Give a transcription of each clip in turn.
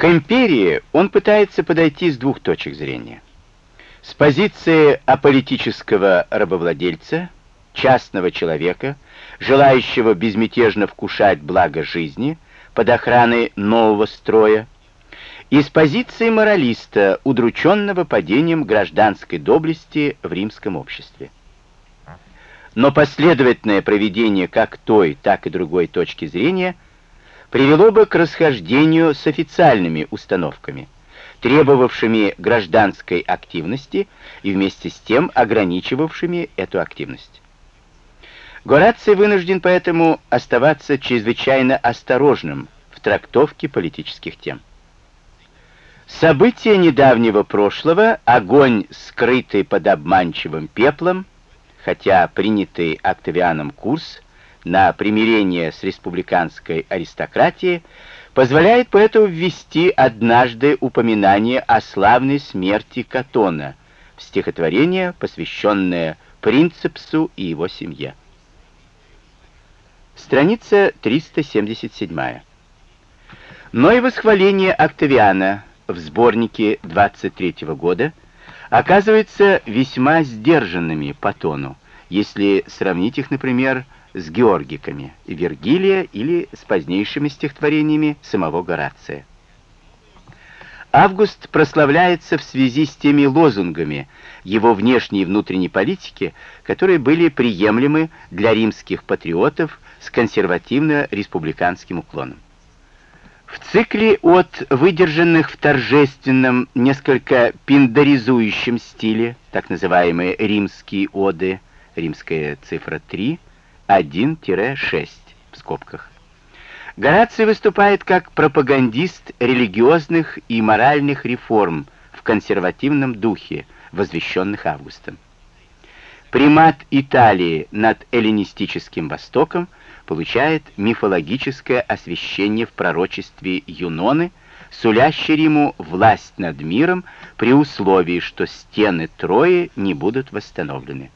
К империи он пытается подойти с двух точек зрения. С позиции аполитического рабовладельца, частного человека, желающего безмятежно вкушать благо жизни под охраной нового строя, и с позиции моралиста, удрученного падением гражданской доблести в римском обществе. Но последовательное проведение как той, так и другой точки зрения привело бы к расхождению с официальными установками, требовавшими гражданской активности и вместе с тем ограничивавшими эту активность. Гораций вынужден поэтому оставаться чрезвычайно осторожным в трактовке политических тем. События недавнего прошлого, огонь, скрытый под обманчивым пеплом, хотя принятый Октавианом курс на примирение с республиканской аристократией, позволяет поэту ввести однажды упоминание о славной смерти Катона в стихотворение, посвященное Принцепсу и его семье. Страница 377. Но и восхваление Октавиана в сборнике 23 года оказываются весьма сдержанными по тону, если сравнить их, например, с Георгиками Вергилия или с позднейшими стихотворениями самого Горация. Август прославляется в связи с теми лозунгами его внешней и внутренней политики, которые были приемлемы для римских патриотов с консервативно-республиканским уклоном. В цикле от выдержанных в торжественном, несколько пиндаризующем стиле, так называемые римские оды, римская цифра 3, 1-6 в скобках. Гораций выступает как пропагандист религиозных и моральных реформ в консервативном духе, возвещенных Августом. Примат Италии над эллинистическим Востоком – получает мифологическое освящение в пророчестве Юноны, сулящее Риму власть над миром при условии, что стены Трои не будут восстановлены.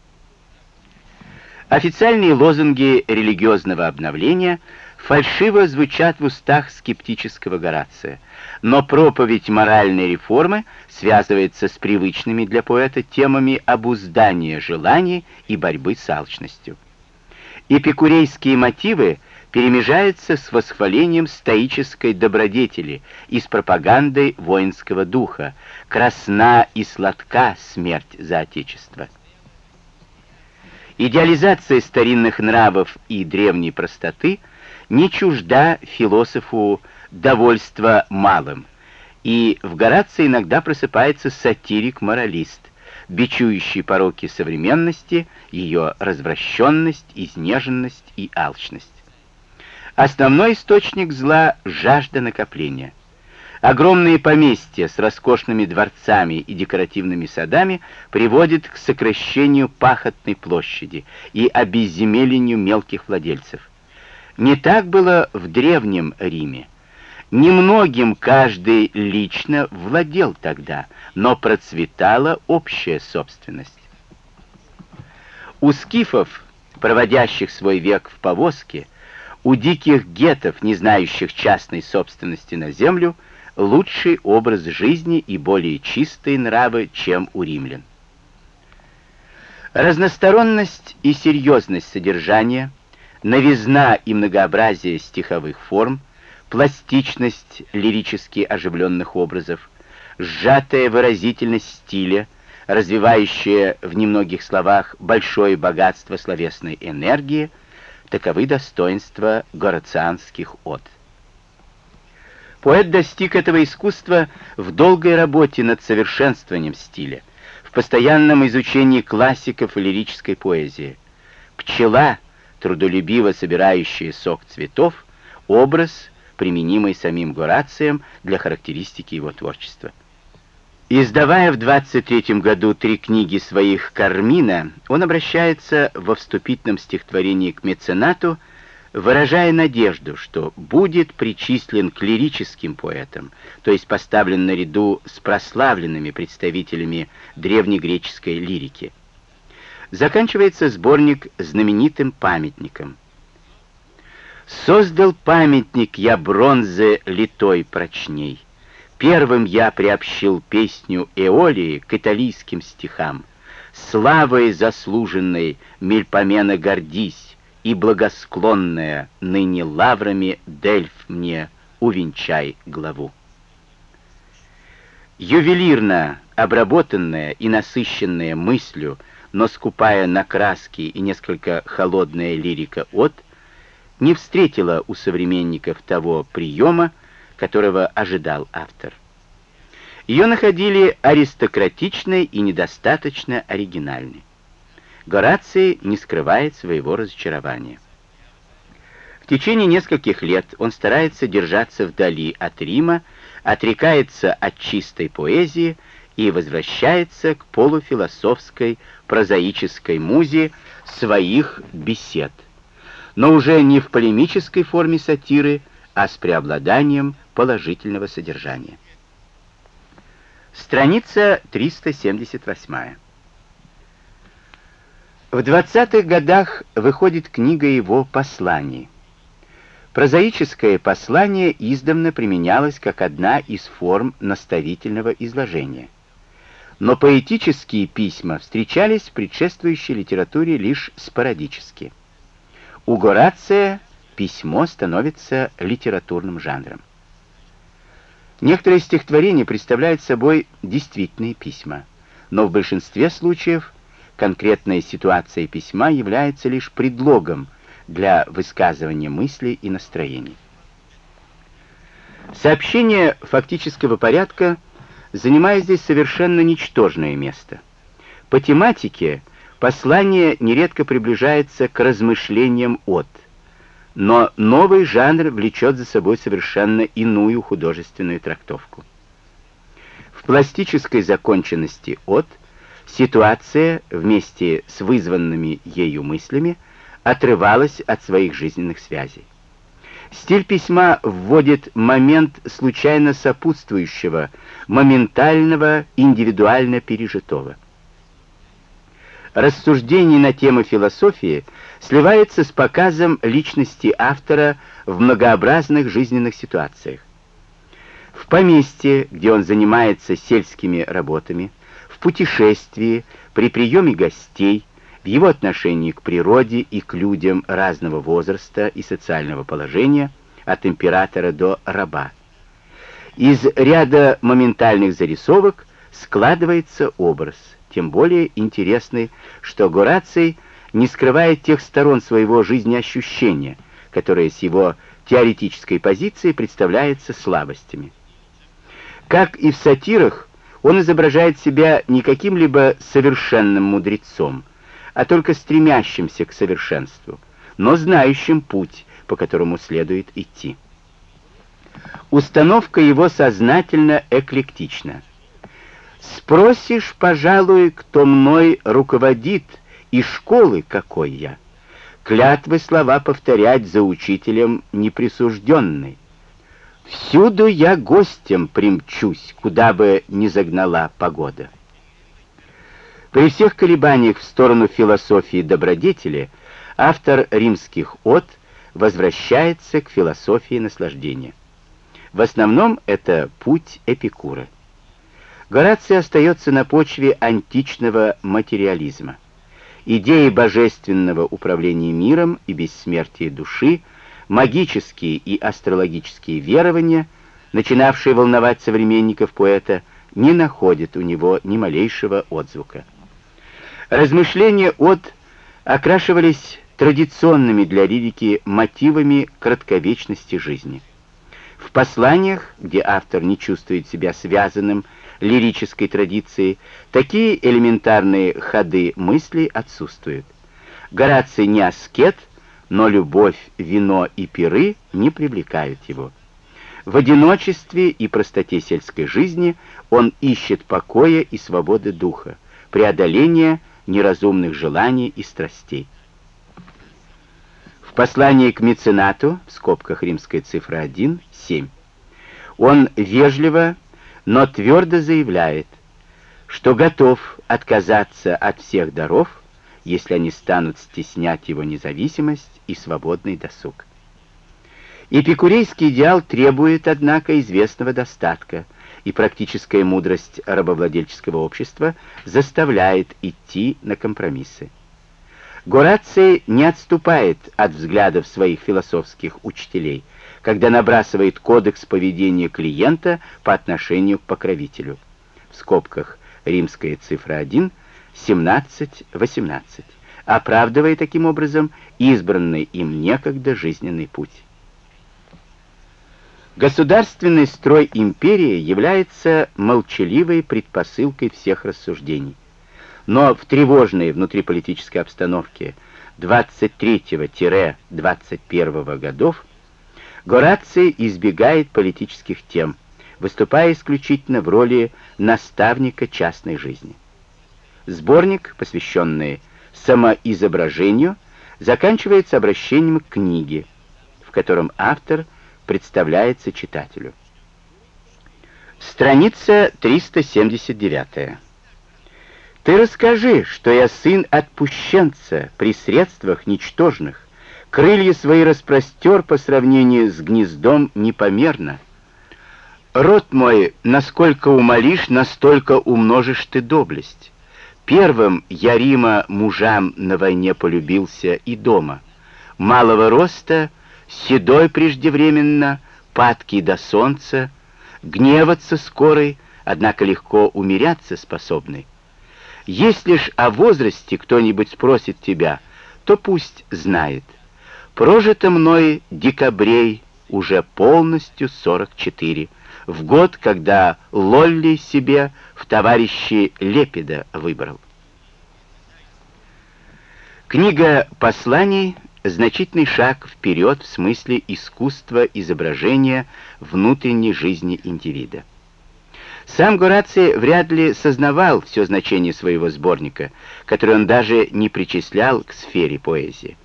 Официальные лозунги религиозного обновления фальшиво звучат в устах скептического Горация, но проповедь моральной реформы связывается с привычными для поэта темами обуздания желаний и борьбы с алчностью. Эпикурейские мотивы перемежаются с восхвалением стоической добродетели и с пропагандой воинского духа, красна и сладка смерть за Отечество. Идеализация старинных нравов и древней простоты не чужда философу довольства малым, и в Горации иногда просыпается сатирик-моралист, бичующий пороки современности, ее развращенность, изнеженность и алчность. Основной источник зла — жажда накопления. Огромные поместья с роскошными дворцами и декоративными садами приводят к сокращению пахотной площади и обезземелению мелких владельцев. Не так было в Древнем Риме. Немногим каждый лично владел тогда, но процветала общая собственность. У скифов, проводящих свой век в повозке, у диких гетов, не знающих частной собственности на землю, лучший образ жизни и более чистые нравы, чем у римлян. Разносторонность и серьезность содержания, новизна и многообразие стиховых форм — пластичность лирически оживленных образов, сжатая выразительность стиля, развивающая в немногих словах большое богатство словесной энергии, таковы достоинства горацианских от. Поэт достиг этого искусства в долгой работе над совершенствованием стиля, в постоянном изучении классиков и лирической поэзии. Пчела, трудолюбиво собирающая сок цветов, образ, применимой самим Горацием для характеристики его творчества. Издавая в 23 году три книги своих «Кармина», он обращается во вступительном стихотворении к меценату, выражая надежду, что будет причислен к лирическим поэтам, то есть поставлен наряду с прославленными представителями древнегреческой лирики. Заканчивается сборник знаменитым памятником – Создал памятник я бронзы литой прочней, Первым я приобщил песню Эолии к италийским стихам. Славой заслуженной Мельпомена гордись, и благосклонная ныне лаврами Дельф мне увенчай главу. Ювелирно обработанная и насыщенная мыслью, но скупая на краски и несколько холодная лирика от, не встретила у современников того приема, которого ожидал автор. Ее находили аристократичной и недостаточно оригинальной. Гораций не скрывает своего разочарования. В течение нескольких лет он старается держаться вдали от Рима, отрекается от чистой поэзии и возвращается к полуфилософской прозаической музе своих бесед, но уже не в полемической форме сатиры, а с преобладанием положительного содержания. Страница 378. В 20-х годах выходит книга его «Посланий». Прозаическое послание издавна применялось как одна из форм наставительного изложения. Но поэтические письма встречались в предшествующей литературе лишь спорадически. У Горация письмо становится литературным жанром. Некоторые стихотворения представляют собой действительные письма, но в большинстве случаев конкретная ситуация письма является лишь предлогом для высказывания мыслей и настроений. Сообщение фактического порядка занимает здесь совершенно ничтожное место. По тематике послание нередко приближается к размышлениям от – но новый жанр влечет за собой совершенно иную художественную трактовку. В пластической законченности от ситуация вместе с вызванными ею мыслями отрывалась от своих жизненных связей. Стиль письма вводит момент случайно сопутствующего, моментального, индивидуально пережитого рассуждений на темы философии сливается с показом личности автора в многообразных жизненных ситуациях. В поместье, где он занимается сельскими работами, путешествии, при приеме гостей, в его отношении к природе и к людям разного возраста и социального положения, от императора до раба. Из ряда моментальных зарисовок складывается образ – тем более интересный, что Гораций не скрывает тех сторон своего жизнеощущения, которые с его теоретической позиции представляются слабостями. Как и в сатирах, он изображает себя не каким-либо совершенным мудрецом, а только стремящимся к совершенству, но знающим путь, по которому следует идти. Установка его сознательно эклектична. Спросишь, пожалуй, кто мной руководит и школы какой я. Клятвы слова повторять за учителем неприсужденный. Всюду я гостем примчусь, куда бы ни загнала погода. При всех колебаниях в сторону философии добродетели автор римских от возвращается к философии наслаждения. В основном это путь Эпикура. Гораций остается на почве античного материализма. Идеи божественного управления миром и бессмертия души, магические и астрологические верования, начинавшие волновать современников поэта, не находят у него ни малейшего отзвука. Размышления от окрашивались традиционными для лирики мотивами кратковечности жизни. В посланиях, где автор не чувствует себя связанным лирической традиции, такие элементарные ходы мысли отсутствуют. Гораций не аскет, но любовь, вино и пиры не привлекают его. В одиночестве и простоте сельской жизни он ищет покоя и свободы духа, преодоления неразумных желаний и страстей. В послании к меценату, в скобках римская цифра 1, 7, он вежливо но твердо заявляет, что готов отказаться от всех даров, если они станут стеснять его независимость и свободный досуг. Эпикурейский идеал требует, однако, известного достатка, и практическая мудрость рабовладельческого общества заставляет идти на компромиссы. Гораций не отступает от взглядов своих философских учителей, когда набрасывает кодекс поведения клиента по отношению к покровителю. В скобках римская цифра 1, 17-18, оправдывая таким образом избранный им некогда жизненный путь. Государственный строй империи является молчаливой предпосылкой всех рассуждений. Но в тревожной внутриполитической обстановке 23-21 годов Гораций избегает политических тем, выступая исключительно в роли наставника частной жизни. Сборник, посвященный самоизображению, заканчивается обращением к книге, в котором автор представляется читателю. Страница 379. Ты расскажи, что я сын отпущенца при средствах ничтожных, крылья свои распростер по сравнению с гнездом непомерно. Род мой, насколько умолишь, настолько умножишь ты доблесть. Первым я Рима мужам на войне полюбился и дома. Малого роста, седой преждевременно, падкий до солнца, гневаться скорый, однако легко умеряться способный. Если ж о возрасте кто-нибудь спросит тебя, то пусть знает. Прожито мной декабрей уже полностью 44, в год, когда Лолли себе в товарищи Лепида выбрал. Книга «Посланий» — значительный шаг вперед в смысле искусства изображения внутренней жизни индивида. Сам Гораций вряд ли сознавал все значение своего сборника, который он даже не причислял к сфере поэзии.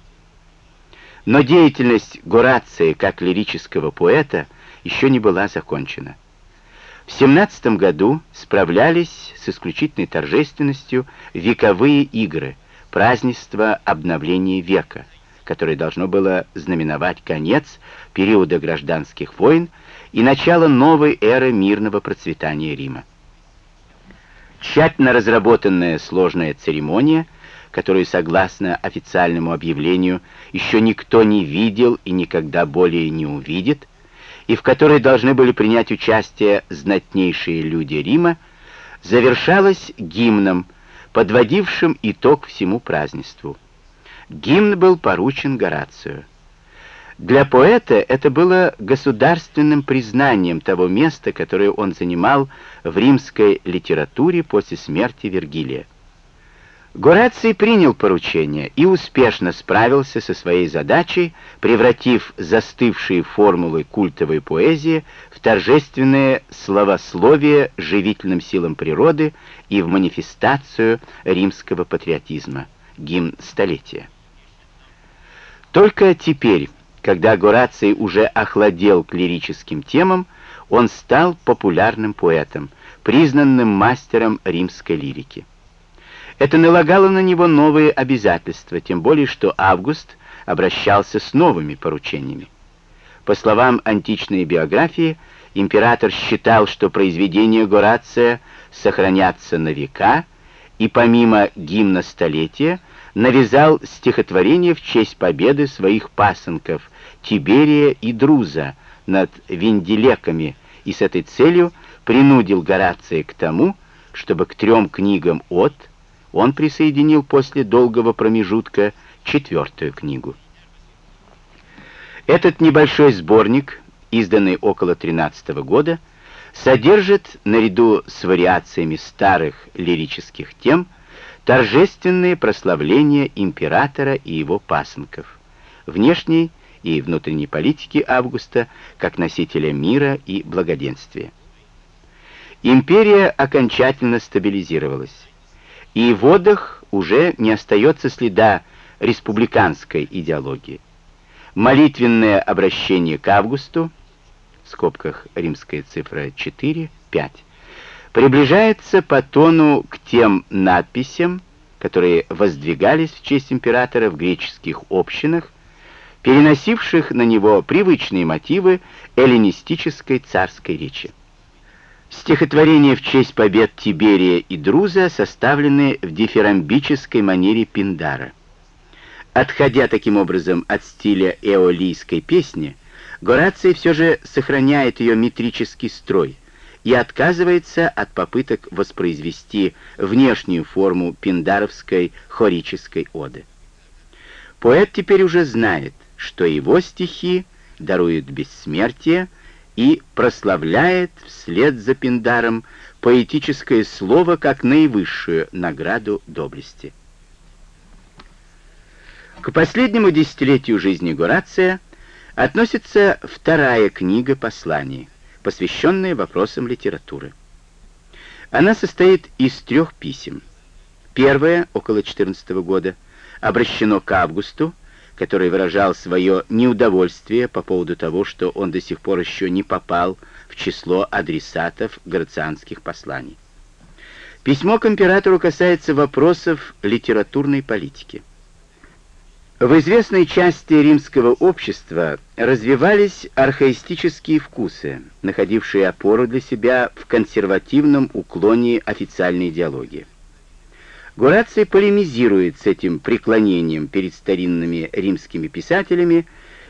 Но деятельность Горация как лирического поэта еще не была закончена. В 17 году справлялись с исключительной торжественностью вековые игры, празднество обновления века, которое должно было знаменовать конец периода гражданских войн и начало новой эры мирного процветания Рима. Тщательно разработанная сложная церемония, которую, согласно официальному объявлению, еще никто не видел и никогда более не увидит, и в которой должны были принять участие знатнейшие люди Рима, завершалась гимном, подводившим итог всему празднеству. Гимн был поручен Горацию. Для поэта это было государственным признанием того места, которое он занимал в римской литературе после смерти Вергилия. Гораций принял поручение и успешно справился со своей задачей, превратив застывшие формулы культовой поэзии в торжественное словословие живительным силам природы и в манифестацию римского патриотизма, гимн столетия. Только теперь, когда Гораций уже охладел к лирическим темам, он стал популярным поэтом, признанным мастером римской лирики. Это налагало на него новые обязательства, тем более что Август обращался с новыми поручениями. По словам античной биографии, император считал, что произведения Горация сохранятся на века, и помимо гимна столетия навязал стихотворение в честь победы своих пасынков Тиберия и Друза над венделеками и с этой целью принудил Горация к тому, чтобы к трем книгам от он присоединил после долгого промежутка четвертую книгу. Этот небольшой сборник, изданный около 13 года, содержит, наряду с вариациями старых лирических тем, торжественные прославления императора и его пасынков, внешней и внутренней политики Августа как носителя мира и благоденствия. Империя окончательно стабилизировалась, и в водах уже не остается следа республиканской идеологии. Молитвенное обращение к Августу, в скобках римская цифра 4, 5, приближается по тону к тем надписям, которые воздвигались в честь императора в греческих общинах, переносивших на него привычные мотивы эллинистической царской речи. Стихотворения в честь побед Тиберия и Друза составлены в дифирамбической манере Пиндара. Отходя таким образом от стиля эолийской песни, Гораций все же сохраняет ее метрический строй и отказывается от попыток воспроизвести внешнюю форму пиндаровской хорической оды. Поэт теперь уже знает, что его стихи даруют бессмертие, и прославляет вслед за Пиндаром поэтическое слово как наивысшую награду доблести. К последнему десятилетию жизни Горация относится вторая книга посланий, посвященная вопросам литературы. Она состоит из трех писем. Первое, около 14 года, обращено к Августу, который выражал свое неудовольствие по поводу того, что он до сих пор еще не попал в число адресатов грацианских посланий. Письмо к императору касается вопросов литературной политики. В известной части римского общества развивались архаистические вкусы, находившие опору для себя в консервативном уклоне официальной идеологии. Гораций полемизирует с этим преклонением перед старинными римскими писателями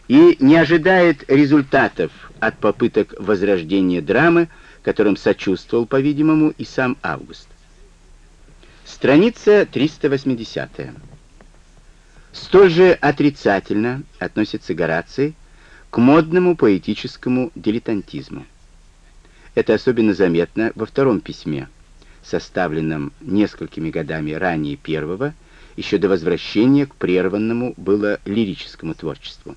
и не ожидает результатов от попыток возрождения драмы, которым сочувствовал, по-видимому, и сам Август. Страница 380. Столь же отрицательно относится Гораций к модному поэтическому дилетантизму. Это особенно заметно во втором письме – составленном несколькими годами ранее первого, еще до возвращения к прерванному было лирическому творчеству.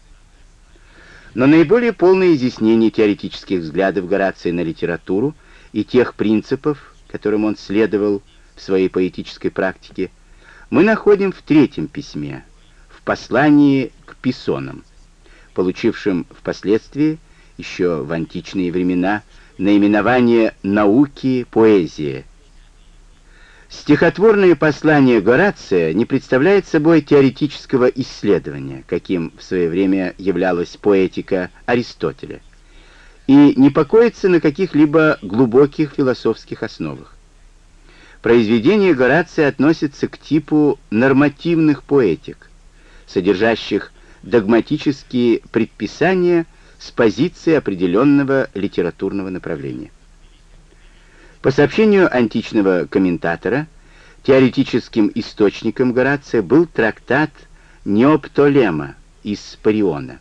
Но наиболее полное изъяснение теоретических взглядов Горация на литературу и тех принципов, которым он следовал в своей поэтической практике, мы находим в третьем письме, в послании к Писонам, получившем впоследствии, еще в античные времена, наименование «науки поэзия», Стихотворное послание Горация не представляет собой теоретического исследования, каким в свое время являлась поэтика Аристотеля, и не покоится на каких-либо глубоких философских основах. Произведение Горация относится к типу нормативных поэтик, содержащих догматические предписания с позиции определенного литературного направления. По сообщению античного комментатора, теоретическим источником Горация был трактат Неоптолема из Париона,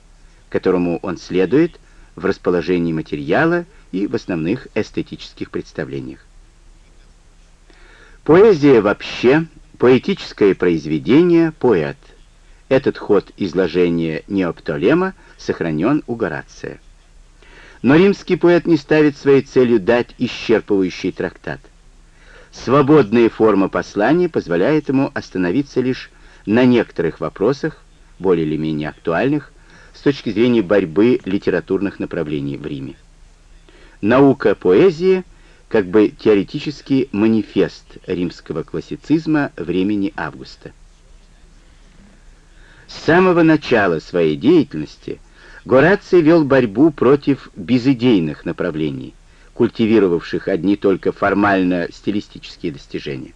которому он следует в расположении материала и в основных эстетических представлениях. Поэзия вообще, поэтическое произведение, поэт. Этот ход изложения Неоптолема сохранен у Горация. Но римский поэт не ставит своей целью дать исчерпывающий трактат. Свободная форма послания позволяет ему остановиться лишь на некоторых вопросах, более или менее актуальных, с точки зрения борьбы литературных направлений в Риме. Наука поэзии как бы теоретический манифест римского классицизма времени Августа. С самого начала своей деятельности – Гораций вел борьбу против безидейных направлений, культивировавших одни только формально-стилистические достижения.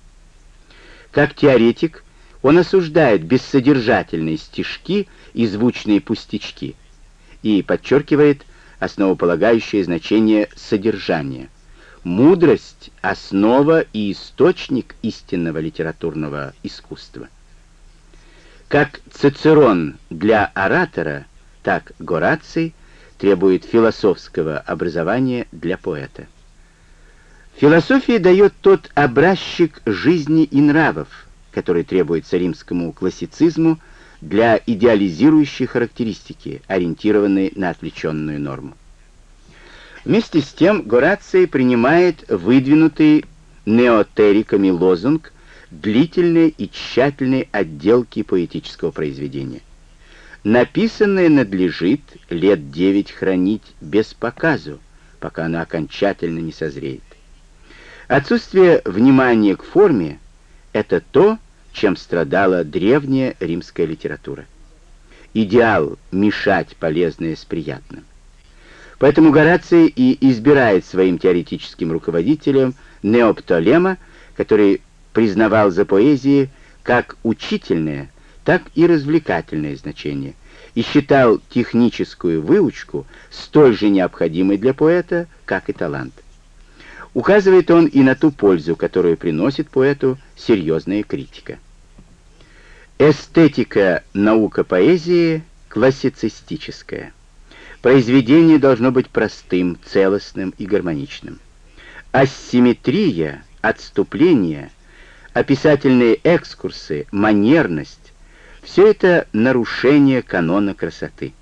Как теоретик, он осуждает бессодержательные стишки и звучные пустячки и подчеркивает основополагающее значение содержания. Мудрость — основа и источник истинного литературного искусства. Как Цицерон для оратора — так Гораций требует философского образования для поэта. Философия дает тот образчик жизни и нравов, который требуется римскому классицизму для идеализирующей характеристики, ориентированной на отвлеченную норму. Вместе с тем Гораций принимает выдвинутый неотериками лозунг длительной и тщательной отделки поэтического произведения – Написанное надлежит лет девять хранить без показу, пока оно окончательно не созреет. Отсутствие внимания к форме — это то, чем страдала древняя римская литература. Идеал — мешать полезное с приятным. Поэтому Гораций и избирает своим теоретическим руководителем Неоптолема, который признавал за поэзией как учительное, так и развлекательное значение и считал техническую выучку столь же необходимой для поэта, как и талант. Указывает он и на ту пользу, которую приносит поэту серьезная критика. Эстетика наука поэзии классицистическая. Произведение должно быть простым, целостным и гармоничным. Асимметрия, отступление, описательные экскурсы, манерность — все это нарушение канона красоты.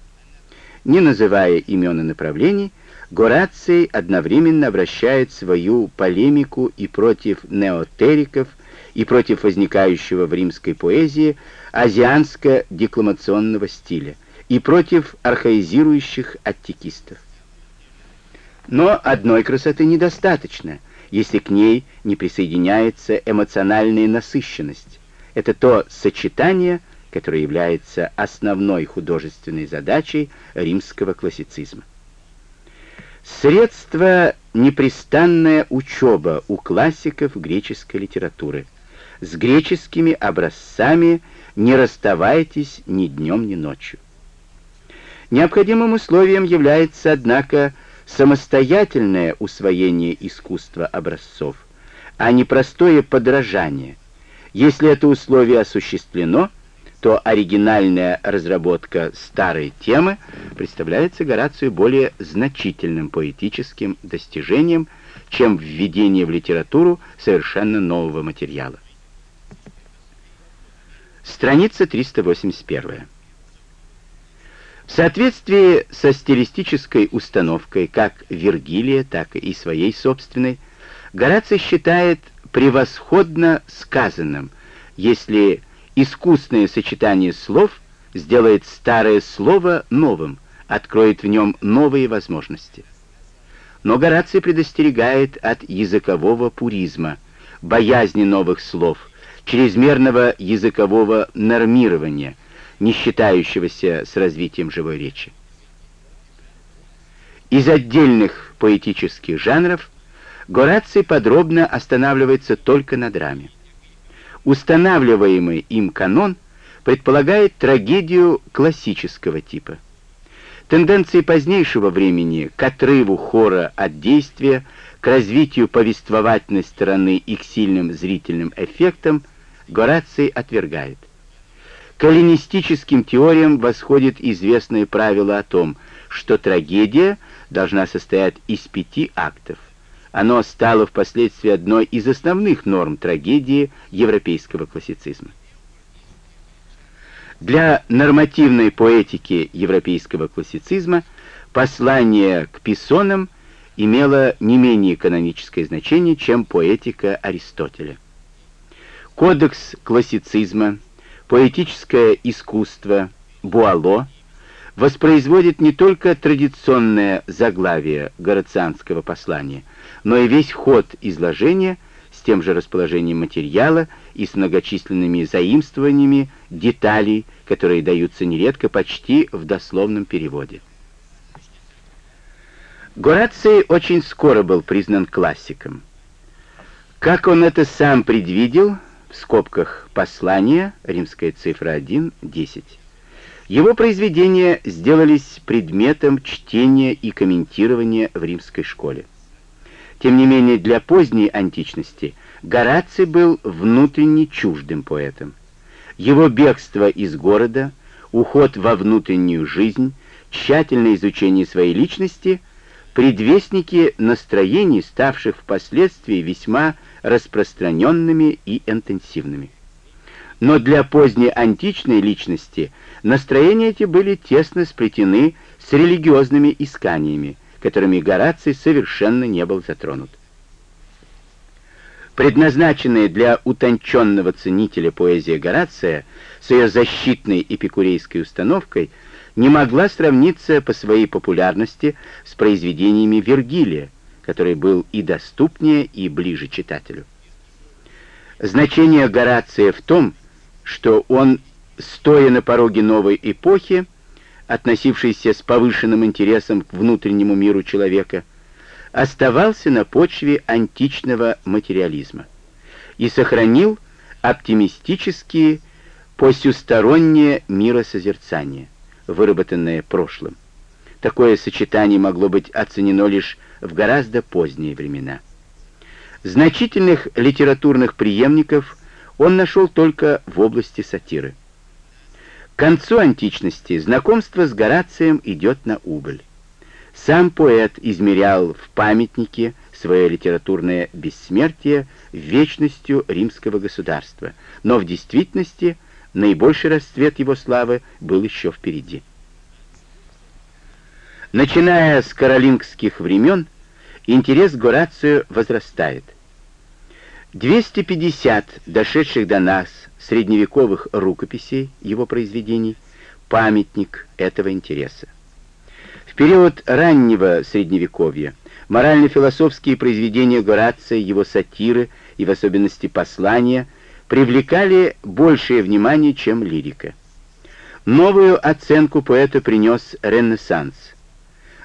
Не называя имен и направлений, Гораций одновременно обращает свою полемику и против неотериков, и против возникающего в римской поэзии азианско-декламационного стиля, и против архаизирующих аттикистов. Но одной красоты недостаточно, если к ней не присоединяется эмоциональная насыщенность. Это то сочетание, которое является основной художественной задачей римского классицизма. Средство — непрестанная учеба у классиков греческой литературы. С греческими образцами не расставайтесь ни днем, ни ночью. Необходимым условием является, однако, самостоятельное усвоение искусства образцов, а не простое подражание. Если это условие осуществлено — то оригинальная разработка старой темы представляется Горацию более значительным поэтическим достижением, чем введение в литературу совершенно нового материала. Страница 381. В соответствии со стилистической установкой как Вергилия, так и своей собственной, Гораций считает превосходно сказанным, если Искусное сочетание слов сделает старое слово новым, откроет в нем новые возможности. Но Гораций предостерегает от языкового пуризма, боязни новых слов, чрезмерного языкового нормирования, не считающегося с развитием живой речи. Из отдельных поэтических жанров Гораций подробно останавливается только на драме. Устанавливаемый им канон предполагает трагедию классического типа. Тенденции позднейшего времени к отрыву хора от действия, к развитию повествовательной стороны и к сильным зрительным эффектам Гораций отвергает. К эллинистическим теориям восходит известное правило о том, что трагедия должна состоять из пяти актов – оно стало впоследствии одной из основных норм трагедии европейского классицизма. Для нормативной поэтики европейского классицизма послание к писонам имело не менее каноническое значение, чем поэтика Аристотеля. Кодекс классицизма, поэтическое искусство, Буало воспроизводит не только традиционное заглавие горацианского послания, но и весь ход изложения с тем же расположением материала и с многочисленными заимствованиями деталей, которые даются нередко почти в дословном переводе. Гораций очень скоро был признан классиком. Как он это сам предвидел, в скобках послания, римская цифра 1, 10. Его произведения сделались предметом чтения и комментирования в римской школе. Тем не менее, для поздней античности Гораций был внутренне чуждым поэтом. Его бегство из города, уход во внутреннюю жизнь, тщательное изучение своей личности — предвестники настроений, ставших впоследствии весьма распространенными и интенсивными. Но для поздней античной личности настроения эти были тесно сплетены с религиозными исканиями, которыми Гораций совершенно не был затронут. Предназначенная для утонченного ценителя поэзия Горация с ее защитной эпикурейской установкой не могла сравниться по своей популярности с произведениями Вергилия, который был и доступнее, и ближе читателю. Значение Горация в том, что он, стоя на пороге новой эпохи, относившийся с повышенным интересом к внутреннему миру человека, оставался на почве античного материализма и сохранил оптимистические посюстороннее миросозерцание, выработанное прошлым. Такое сочетание могло быть оценено лишь в гораздо поздние времена. Значительных литературных преемников он нашел только в области сатиры. Концу античности знакомство с Горацием идет на убыль. Сам поэт измерял в памятнике свое литературное бессмертие вечностью римского государства, но в действительности наибольший расцвет его славы был еще впереди. Начиная с каролингских времен, интерес к Горацию возрастает. 250 дошедших до нас средневековых рукописей его произведений – памятник этого интереса. В период раннего Средневековья морально-философские произведения Горация, его сатиры и в особенности послания привлекали большее внимание, чем лирика. Новую оценку поэта принес Ренессанс.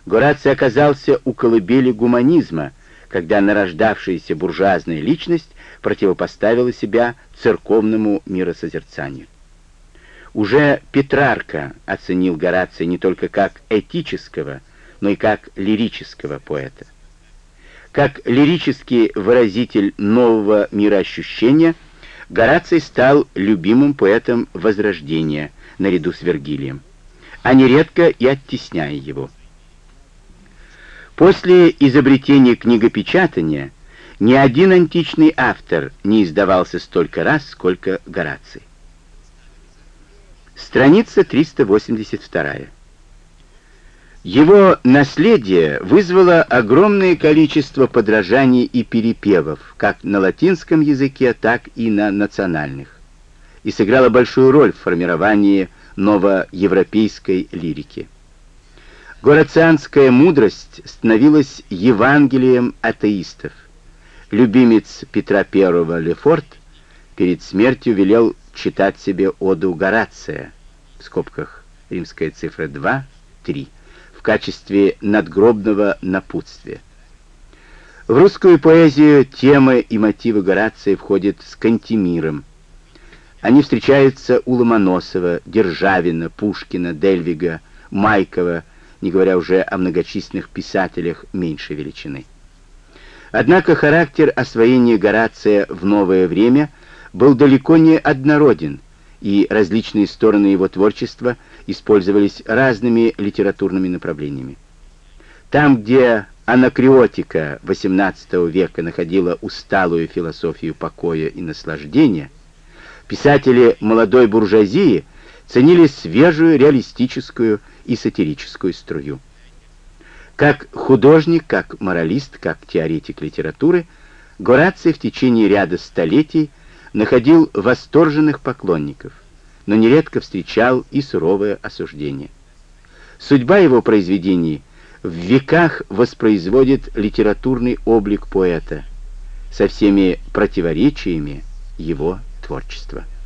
Гораций оказался у колыбели гуманизма, когда нарождавшаяся буржуазная личность противопоставила себя церковному миросозерцанию. Уже Петрарка оценил Горация не только как этического, но и как лирического поэта. Как лирический выразитель нового мироощущения, Гораций стал любимым поэтом Возрождения наряду с Вергилием, а нередко и оттесняя его. После изобретения книгопечатания ни один античный автор не издавался столько раз, сколько Гораций. Страница 382. Его наследие вызвало огромное количество подражаний и перепевов, как на латинском языке, так и на национальных, и сыграло большую роль в формировании новоевропейской лирики. Горацианская мудрость становилась Евангелием атеистов. Любимец Петра I Лефорт перед смертью велел читать себе оду Горация, в скобках римская цифра 2, 3, в качестве надгробного напутствия. В русскую поэзию темы и мотивы Горация входят с Кантемиром. Они встречаются у Ломоносова, Державина, Пушкина, Дельвига, Майкова, не говоря уже о многочисленных писателях меньшей величины. Однако характер освоения Горация в новое время был далеко не однороден, и различные стороны его творчества использовались разными литературными направлениями. Там, где анакриотика XVIII века находила усталую философию покоя и наслаждения, писатели молодой буржуазии ценили свежую реалистическую и сатирическую струю. Как художник, как моралист, как теоретик литературы, Гораций в течение ряда столетий находил восторженных поклонников, но нередко встречал и суровое осуждение. Судьба его произведений в веках воспроизводит литературный облик поэта со всеми противоречиями его творчества.